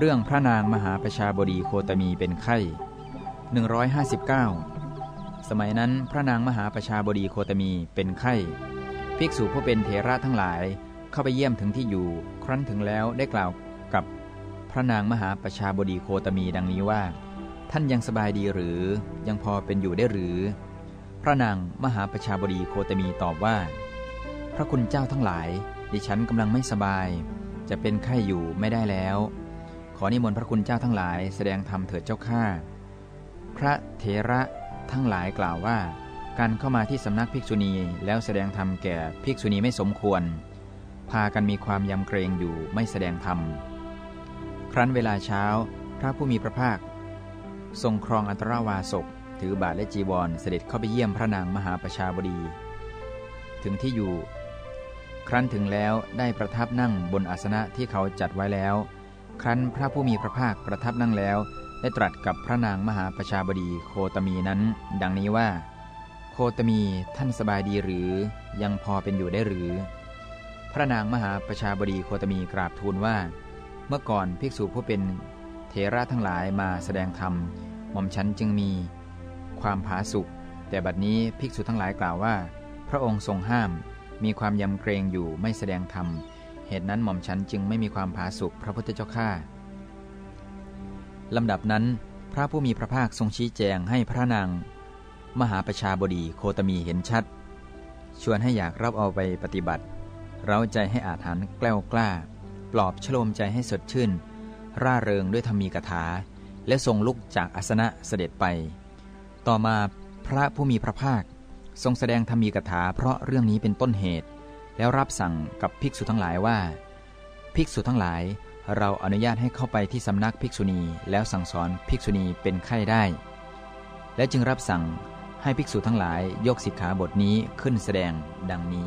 เรื่องพระนางมหาประชาบดีโคตมีเป็นไข้ 159 สมัยนั้นพระนางมหาประชาบดีโคตมีเป็นไข้ ภิกษุผู้เป็นเถระทั้งหลายเข้าไปเยี่ยมถึงที่อยู่ ครั้นถึงแล้วได้กล่าวกับพระนางมหาประชาบดีโคตมีดังนี้ว่า ท่านยังสบายดีหรือยังพอเป็นอยู่ได้หรือ พระนางมหาประชาบดีโคตมีตอบว่า พระคุณเจ้าทั้งหลาย ดิฉันกำลังไม่สบาย จะเป็นไข้อยู่ไม่ได้แล้ว ขอนิมนต์พระคุณเจ้าทั้งหลายแสดงธรรมเถิดเจ้าข้า พระเถระทั้งหลายกล่าวว่า การเข้ามาที่สำนักภิกษุณีแล้วแสดงธรรมแก่ภิกษุณีไม่สมควร พากันมีความยำเกรงอยู่ไม่แสดงธรรม ครั้นเวลาเช้า พระผู้มีพระภาค ทรงครองอันตราวาสกถือบาทและจีวรเสด็จเข้าไปเยี่ยมพระนางมหาประชาบดี ถึงที่อยู่ ครั้นถึงแล้วได้ประทับนั่งบนอาสนะที่เขาจัดไว้แล้ว ครั้นพระผู้มีพระภาคประทับนั่งแล้ว ได้ตรัสกับพระนางมหาประชาบดีโคตมีนั้น ดังนี้ว่า โคตมีท่านสบายดีหรือ ยังพอเป็นอยู่ได้หรือ พระนางมหาประชาบดีโคตมีกราบทูลว่า เมื่อก่อนภิกษุผู้เป็นเทระทั้งหลายมาแสดงธรรมหม่อมฉันจึงมี ความผาสุกแต่บัดนี้ภิกษุทั้งหลายกล่าวว่า พระองค์ทรงห้าม มีความยำเกรงอยู่ไม่แสดงธรรม เหตุนั้นหม่อมฉันจึงไม่มีความผาสุกพระพุทธเจ้าข้าลำดับนั้น พระผู้มีพระภาคทรงชี้แจงให้พระนาง มหาประชาบดีโคตมีเห็นชัด ชวนให้อยากรับเอาไปปฏิบัติ เร้าใจให้อาถรรพ์แกล้วกล้า ปลอบชโลมใจให้สดชื่น ร่าเริงด้วยธรรมีกถา และทรงลุกจากอาสนะเสด็จไป ต่อมาพระผู้มีพระภาค ทรงแสดงธรรมีกถาเพราะเรื่องนี้เป็นต้นเหตุ แล้วรับสั่งกับภิกษุทั้งหลายว่า ภิกษุทั้งหลาย เราอนุญาตให้เข้าไปที่สำนักภิกษุณีแล้วสั่งสอนภิกษุณีเป็นไข้ได้ และจึงรับสั่งให้ภิกษุทั้งหลายยกสิกขาบทนี้ขึ้นแสดงดังนี้